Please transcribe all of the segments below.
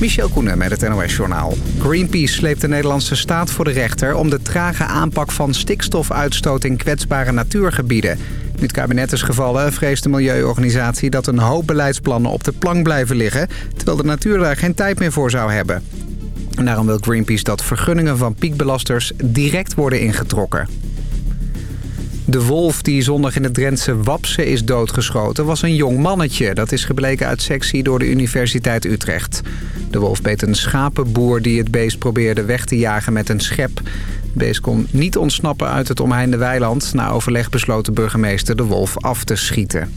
Michel Koenen met het NOS-journaal. Greenpeace sleept de Nederlandse staat voor de rechter... om de trage aanpak van stikstofuitstoot in kwetsbare natuurgebieden. Nu het kabinet is gevallen, vreest de milieuorganisatie... dat een hoop beleidsplannen op de plank blijven liggen... terwijl de natuur daar geen tijd meer voor zou hebben. En daarom wil Greenpeace dat vergunningen van piekbelasters direct worden ingetrokken. De wolf die zondag in het Drentse Wapse is doodgeschoten was een jong mannetje. Dat is gebleken uit sectie door de Universiteit Utrecht. De wolf beet een schapenboer die het beest probeerde weg te jagen met een schep. Het beest kon niet ontsnappen uit het omheinde weiland. Na overleg besloot de burgemeester de wolf af te schieten.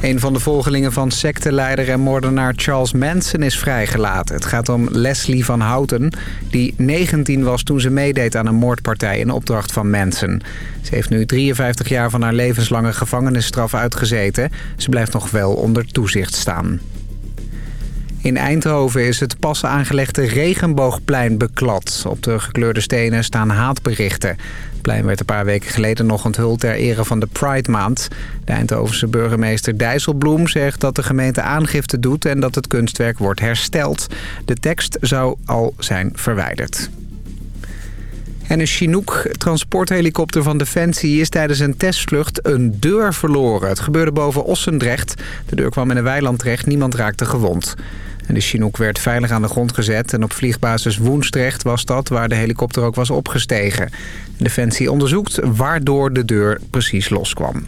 Een van de volgelingen van secteleider en moordenaar Charles Manson is vrijgelaten. Het gaat om Leslie van Houten, die 19 was toen ze meedeed aan een moordpartij in opdracht van Manson. Ze heeft nu 53 jaar van haar levenslange gevangenisstraf uitgezeten. Ze blijft nog wel onder toezicht staan. In Eindhoven is het pas aangelegde regenboogplein beklad. Op de gekleurde stenen staan haatberichten. Het plein werd een paar weken geleden nog onthuld ter ere van de Pride Maand. De Eindhovense burgemeester Dijsselbloem zegt dat de gemeente aangifte doet... en dat het kunstwerk wordt hersteld. De tekst zou al zijn verwijderd. En een Chinook transporthelikopter van Defensie is tijdens een testvlucht een deur verloren. Het gebeurde boven Ossendrecht. De deur kwam in een weiland terecht, niemand raakte gewond. De Chinook werd veilig aan de grond gezet en op vliegbasis Woensdrecht was dat waar de helikopter ook was opgestegen. Defensie onderzoekt waardoor de deur precies loskwam.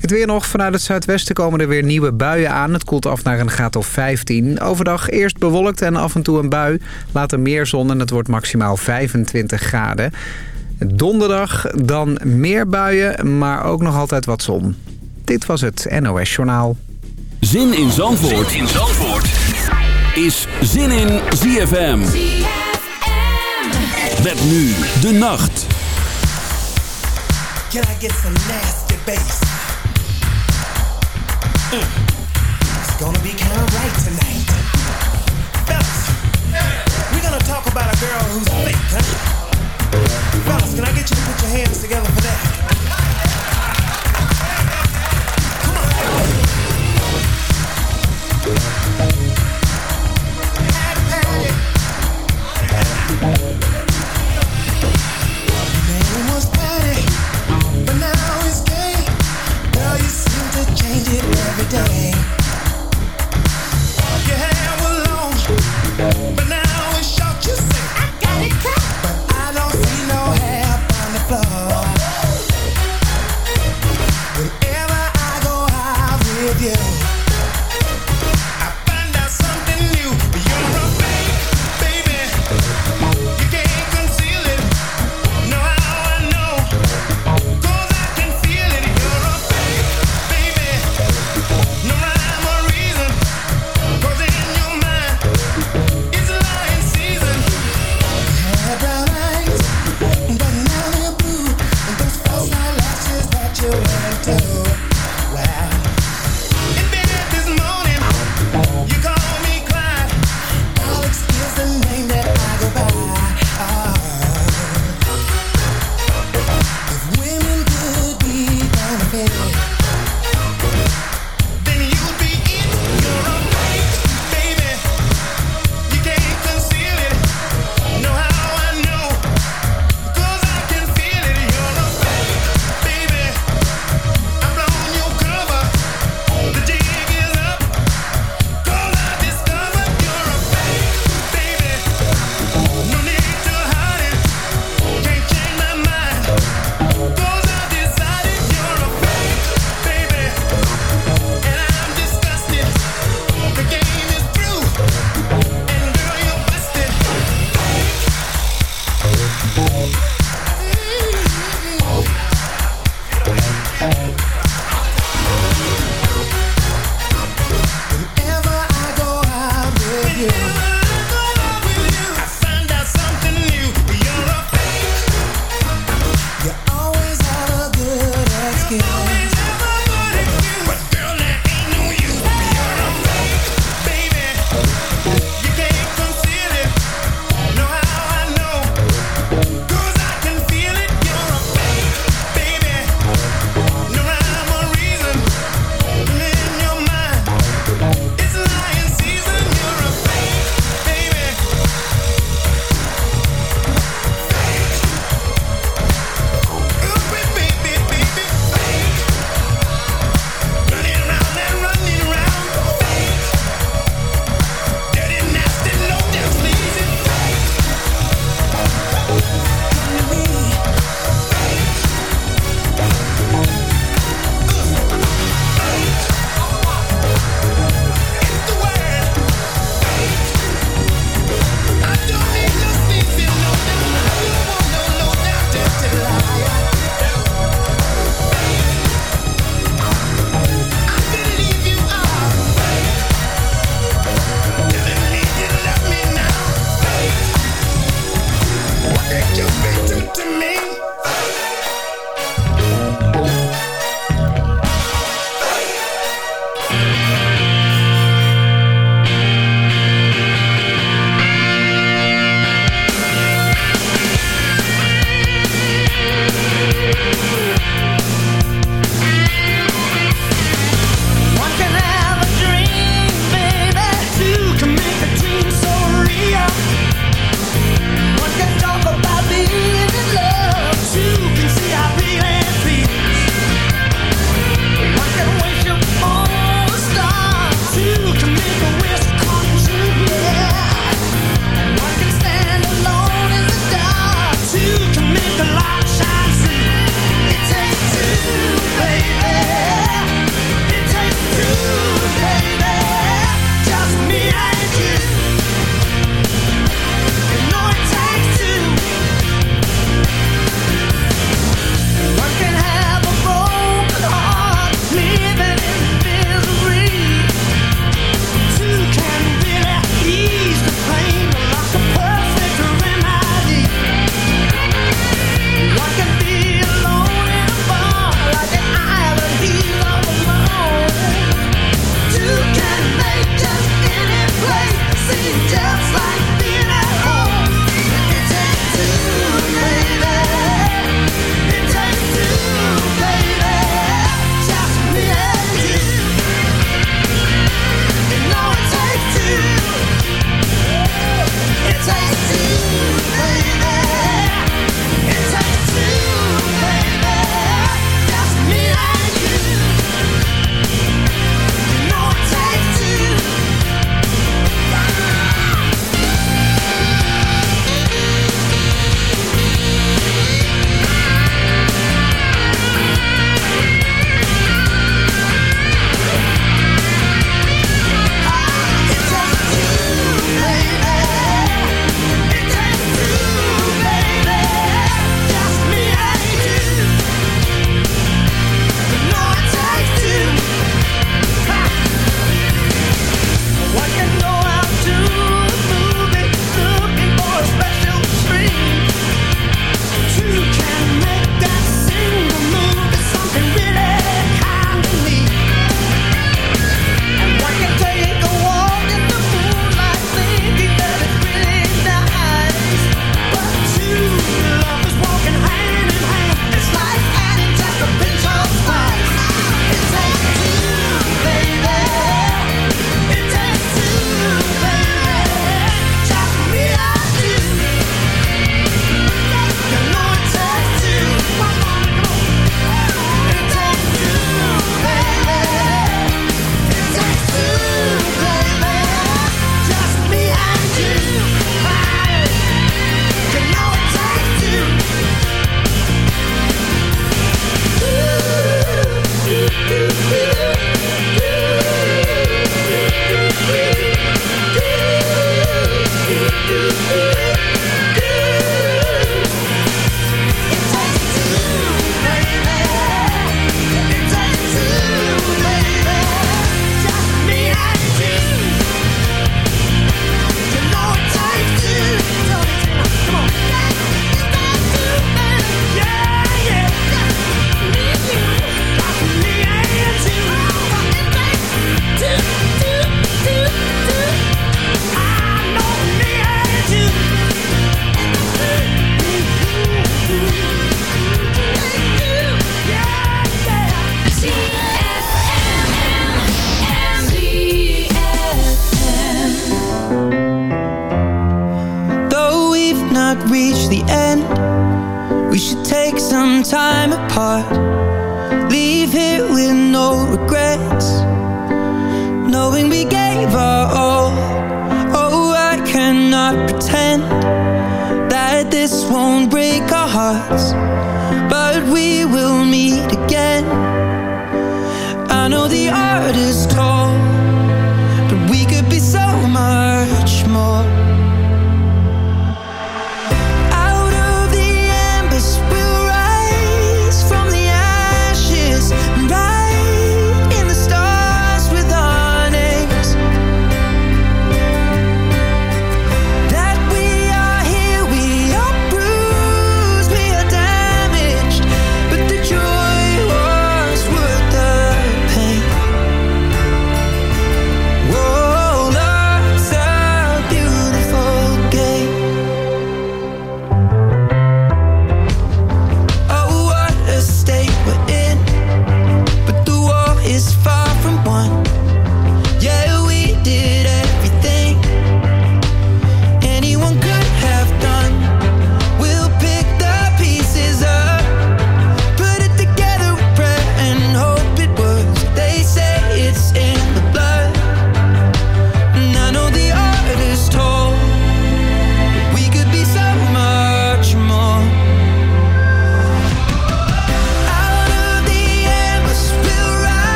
Het weer nog. Vanuit het zuidwesten komen er weer nieuwe buien aan. Het koelt af naar een graad of 15. Overdag eerst bewolkt en af en toe een bui. Later meer zon en het wordt maximaal 25 graden. Donderdag dan meer buien, maar ook nog altijd wat zon. Dit was het NOS Journaal. Zin in Zandvoort, zin in Zandvoort. is Zin in ZFM. Met nu de nacht. Can I get some nasty bass? Mm. It's gonna be kind of right tonight. Fellas, we're gonna talk about a girl who's fake, huh? Fellas, can I get you to put your hands together for that?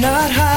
not high.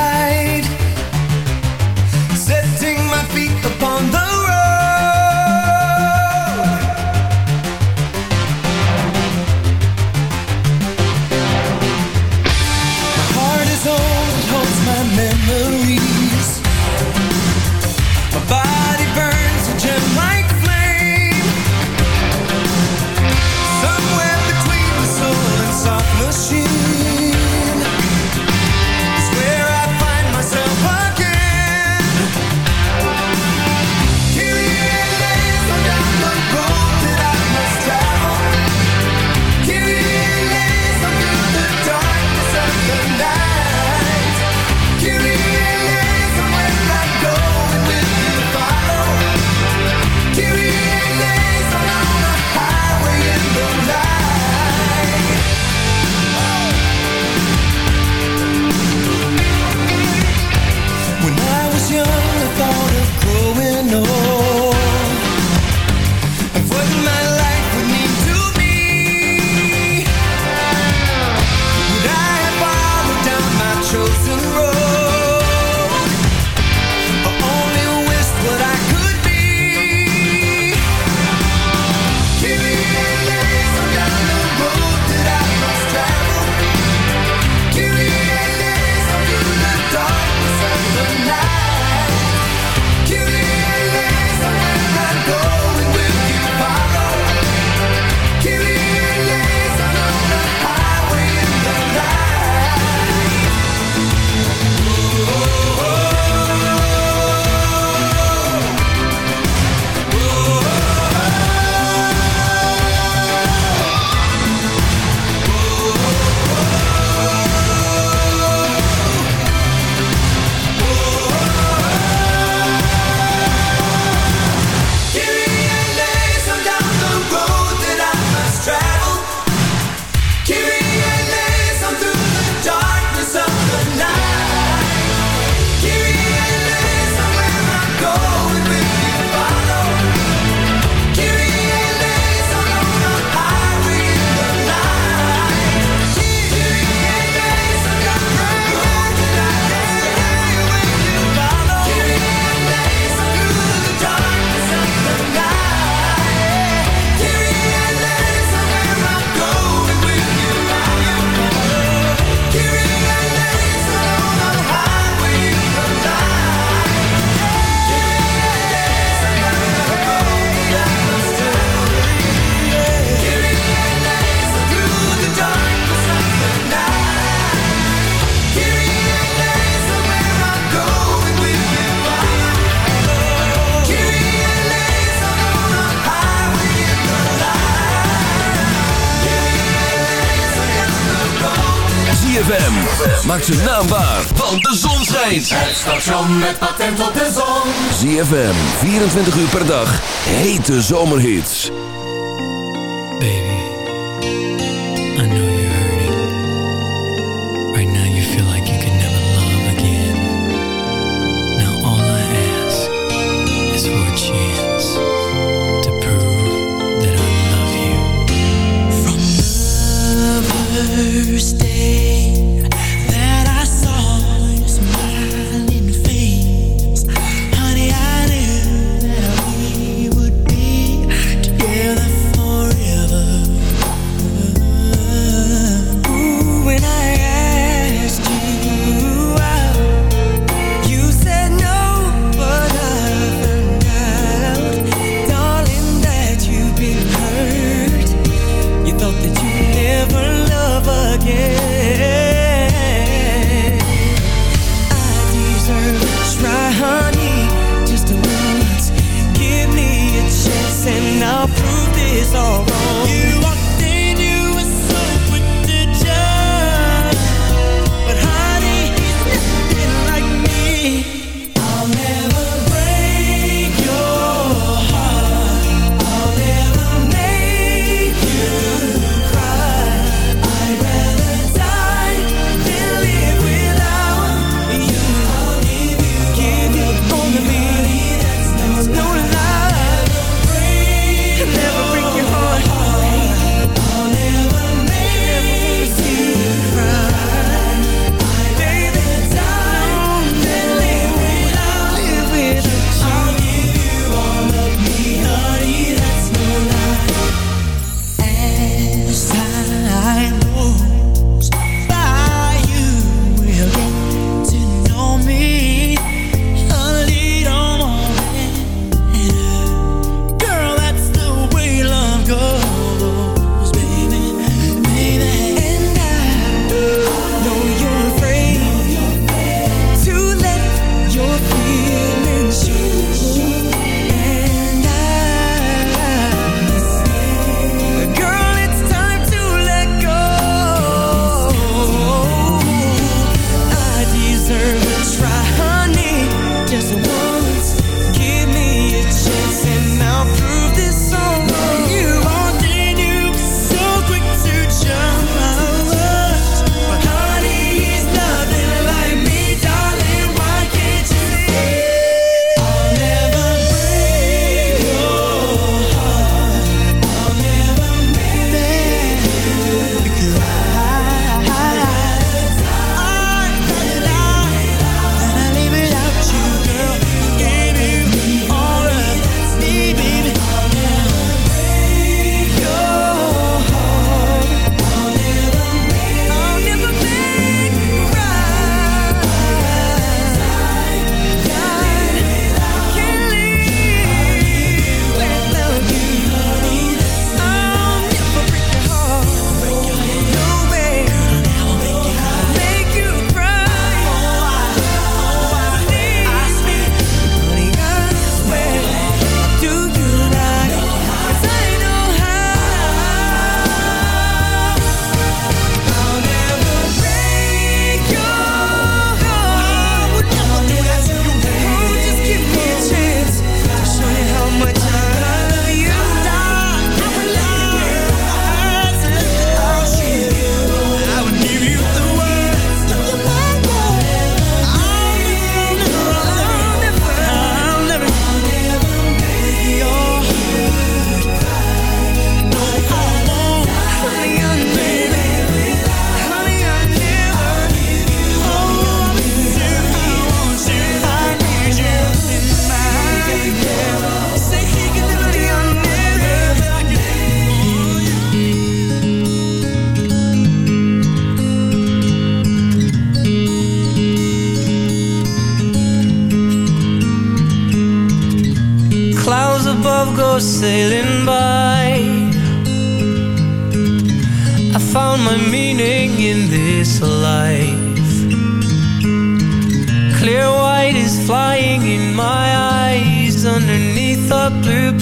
tijd. Het station met patent op de zon. ZFM, 24 uur per dag. Hete zomerhits. Baby, I know you're hurting. Right now you feel like you can never love again. Now all I ask is for a chance. To prove that I love you. From the first prove this all wrong. You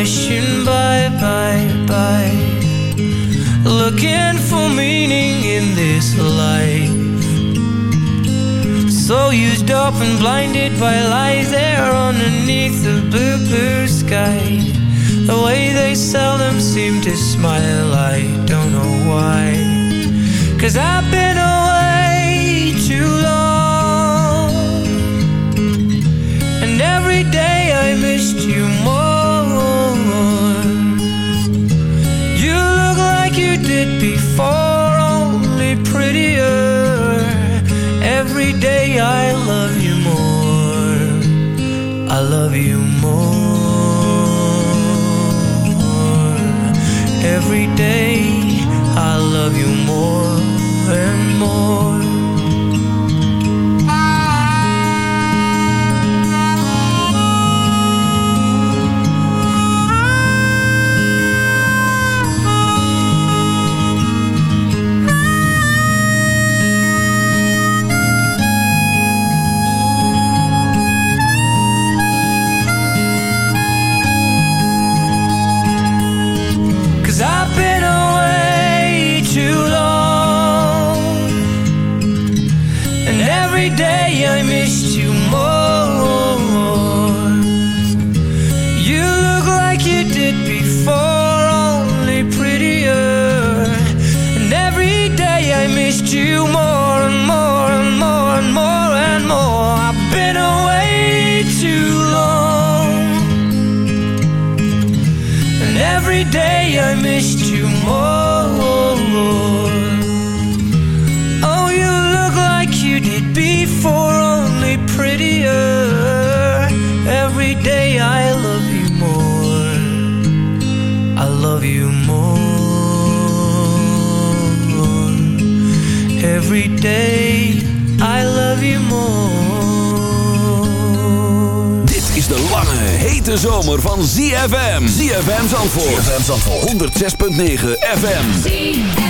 People rushing by, by, by, looking for meaning in this life. So used up and blinded by lies there underneath the blue, blue sky. The way they seldom seem to smile, I don't know why. Cause I've been day every day I missed you Every day I love you more. Dit is de lange, hete zomer van ZFM. ZFM Zandvoort. ZFM Zandvoort. 106.9 FM.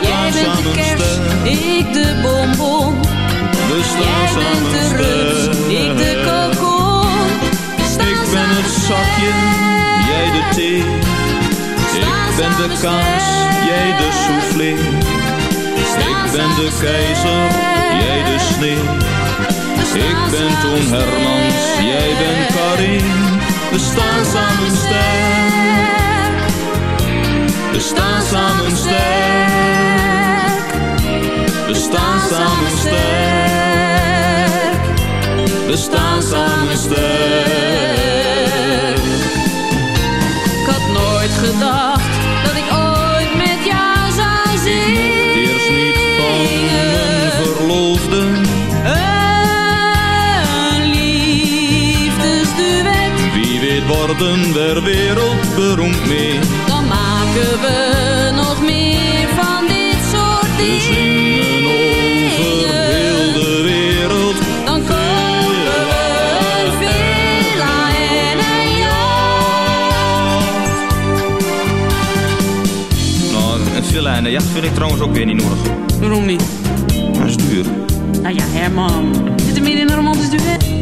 Jij bent de samen kerst, ik de bonbon. we staan Jij bent samen de rust, ik de kokon. Ik ben het zakje, jij de thee. Ik ben de kaas, jij de soufflé. Ik ben de keizer, jij de sneeuw. Ik ben Toon Hermans, jij bent Karin. We staan samen sterk. We staan samen sterk. We staan samen sterk. We staan samen sterk. Ik had nooit gedacht dat ik ooit met jou zou zingen. Eerst niet van mijn verloofde. Een liefdesduet, Wie weet worden we wereldberoemd mee. Maken we nog meer van dit soort dingen. de wereld. Dan kopen we een villa en een jacht. willen. En de jacht vind ik trouwens ook weer niet nodig. Waarom niet? Dat is duur. Nou ja, Herman. Zit er midden in een romantisch duet?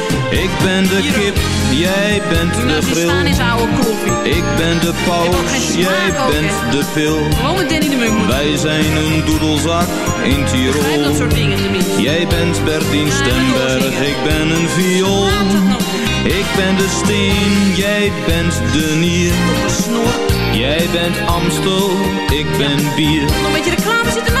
Ik ben de kip, jij bent de grill. staan is oude koffie. Ik ben de paus, jij bent de pil. Danny de Munk. Wij zijn een doedelzak in dat Tirol. soort dingen tenminste. Jij bent Bertien Ja, Stemberg, ik ben een viool. Ik ben de steen, jij bent de nier. Jij bent Amstel, ik ben bier. Nog een beetje reclame zitten.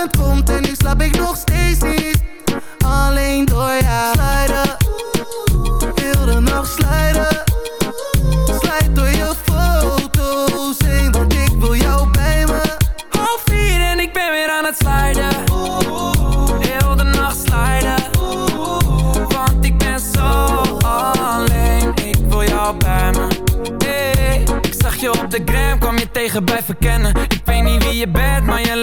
en nu slaap ik nog steeds niet. Alleen door jou. Slijden Heel de nacht slijden Slijt door je foto's heen Want ik wil jou bij me. Half vier en ik ben weer aan het sliden Heel de nacht sliden Want ik ben zo alleen. Ik wil jou bij me. Ik zag je op de gram, kwam je tegen bij verkennen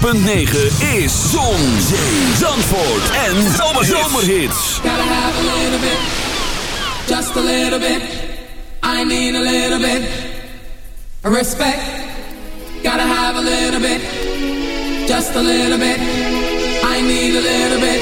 106.9 is Zon, Zandvoort en Zomerhits. Gotta have a little bit, just a little bit. I need a little bit respect. Gotta have a little bit, just a little bit. I need a little bit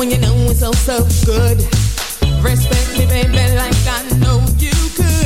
when you know it's so, so good. Respect me, baby, like I know you could.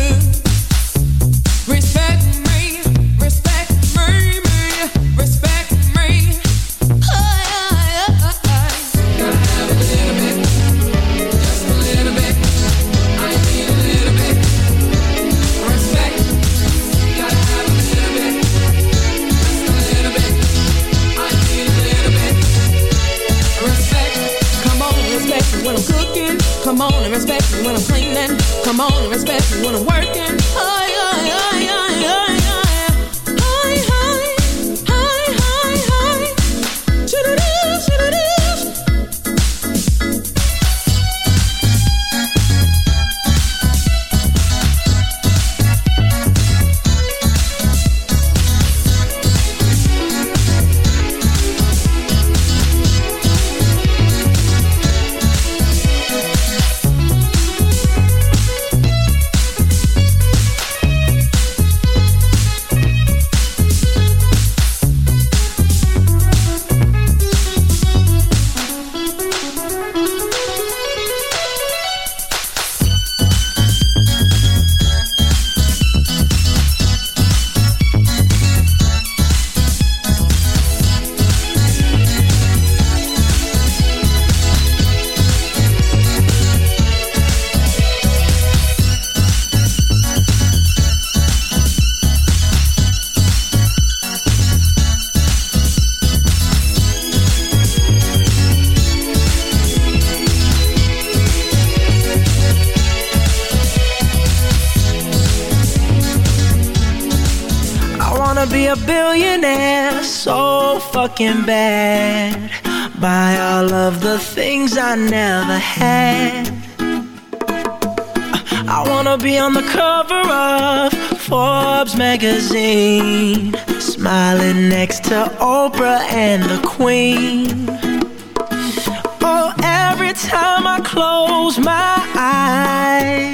Fucking bad by all of the things I never had. I wanna be on the cover of Forbes magazine, smiling next to Oprah and the Queen. Oh, every time I close my eyes,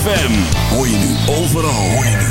ZFM. Hoor je nu overal. Hoor je nu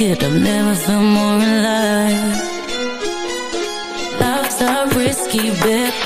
like I've never felt more alive. Life's a risky bet.